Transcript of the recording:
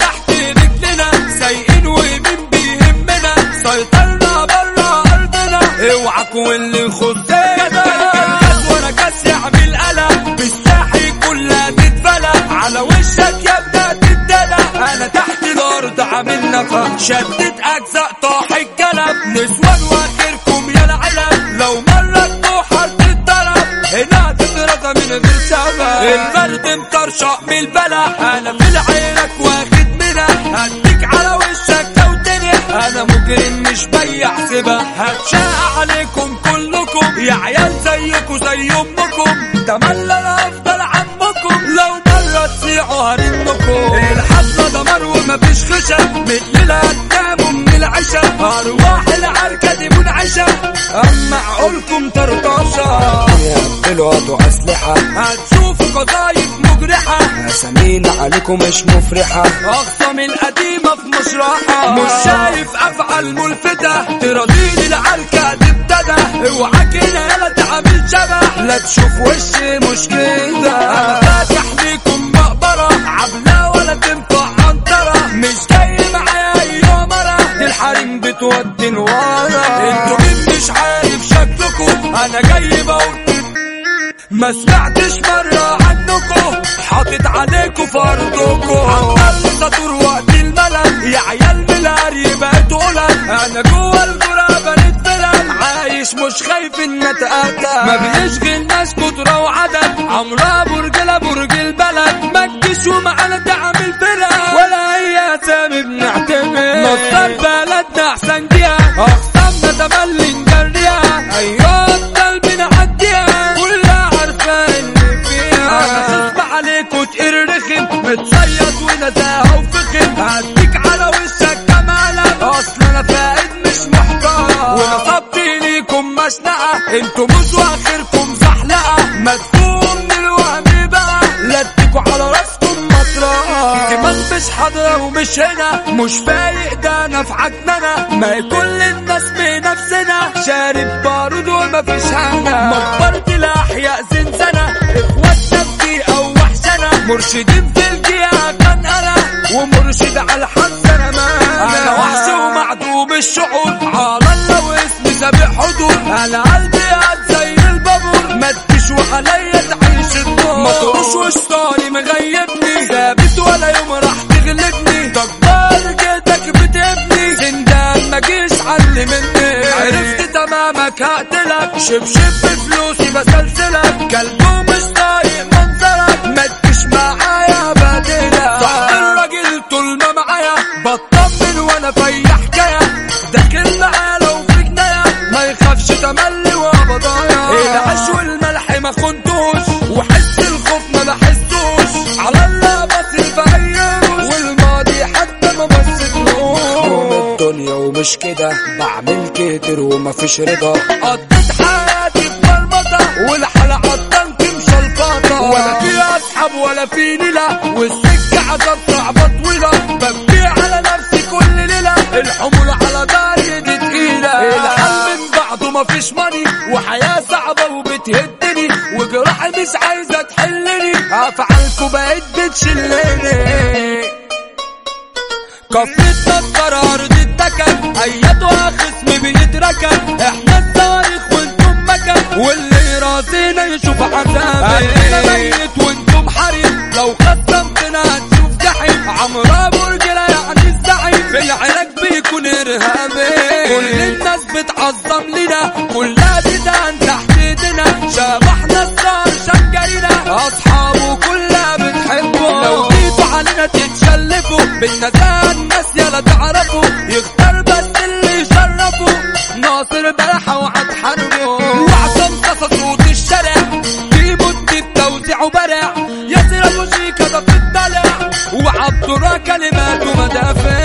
تحت رجلنا سايقين ومين بيهمنا سيطرنا واللي ورا كاس يعمل قلق كلها تتفلق على وشك تتدلق أنا تحت الأرض عامل نفق شدت اجزاء طاح الكلب نسوان واخركم يا العلم لو مرة تروح هتتضرب هنا من سبب البرد مطرشق من البلح أنا في العينك واخد منح هديك على وشك لو تنح أنا مجرم مش بيع سبا. هتشاق عليكم كلكم. يا عيال زيكم زي أمكم. ملا أنا أفضل عمكم. لو مرة تصيعوا هرنكم. الحفلة دمار ومفيش خشب. من الليلة هتناموا من العشاء. أرواح العركة دي منعشة اما عقولكم طرطاشة يقبلوا عضو أسلحة. هتشوفوا قضايف مجرحة. أسامينا عليكم مش مفرحة. أخصم القديمة في مشرحة. مش شايف أفعال ملفتة. تراضيني العركة دي ابتدى. اوعاك هنا يلا تعمل شبه. لا تشوف وشي مش كده أنا فاتح ليكم مقبرة. عبلة ولا تنفع عنترة. مش جاي معايا أيوه مرة. دي الحريم بتودي ما سمعتش مرة عنكم حاطط عليكم فرضكم عمال سطور وقت الملل. يا عيال ملاري بقيت قلل أنا جوه الغرابة نتفلل عايش مش خايف إن أتقتل. ما بيشغلناش كترة وعدد. عمرها برجلة برج البلد. ما تجيش ومعانا تعمل فرق. متصيد ونزاهة وفخم هديك على وشك كمالك أصل أنا فائد مش محترم ونصبت ليكم مشنقة. أنتوا مش واخركم زحلقة. مدفوع من الوهم بقى لا اديكوا على راسكم مطرقة. دماغ مش حاضرة ومش هنا. مش فايق ده أنا في ما كل الناس بنفسنا. شارب بارود ومفيش هنا. مقبرة الأحياء زنزانة. في الجهة كان أنا ومرشد على الحظ أنا ما أنا. وحش ومعدوم الشعور. على الله واسمي سابق حضور أنا قلبي قد زي البابور. ما تجيش عليا تعيش الدور. ما تروش وشطاني مغيبني. ثابت ولا يوم راح تغلبني. دكتور جيتك بتبني. زندان ما جيش علي مني. عرفت تمامك هقتلك. شبشب بفلوسي بسلسلك. كلب بطمن وأنا في حكايه داخل معاه لو في جنايه ما يخافش تملي وابضايا. العيش والملح ما خنتوش. وحس الخوف ما بحسوش على الله بصرف أيام والماضي حتى ما بصيتلوش. الدنيا ومش كده. بعمل كتر ومفيش رضا. قضيت حياتي في مرمطة والحلقة الطنك مشلفطة ولا في أصحاب ولا في نيلة. والسكة عذاب وبتهدني وجراحي مش عايزة تحلني. أفعالكوا بقت بتشلني. كفرتنا القرار دي الدكن ايدها خصم بيتركن. إحنا الصواريخ وأنتم مكن واللي راضينا يشوف عذاب أنا ميت وأنتم حريم لو خصمتنا هتشوف جحيم. عمرها برجلة يعني الزعيم. في بيكون إرهابي. كل الناس بتعظم لنا كلها تدان يلا تتشلفوا بالنداء الناس يلا تعرفوا. يختار بس اللي يشرفوا. ناصر بلحة وهتحاربوا وعشان قصص صوت الشارع. في مدة توزيع وبرع. ياسر ابو شيكا ده في الضلع وعبد كلماته مدافع.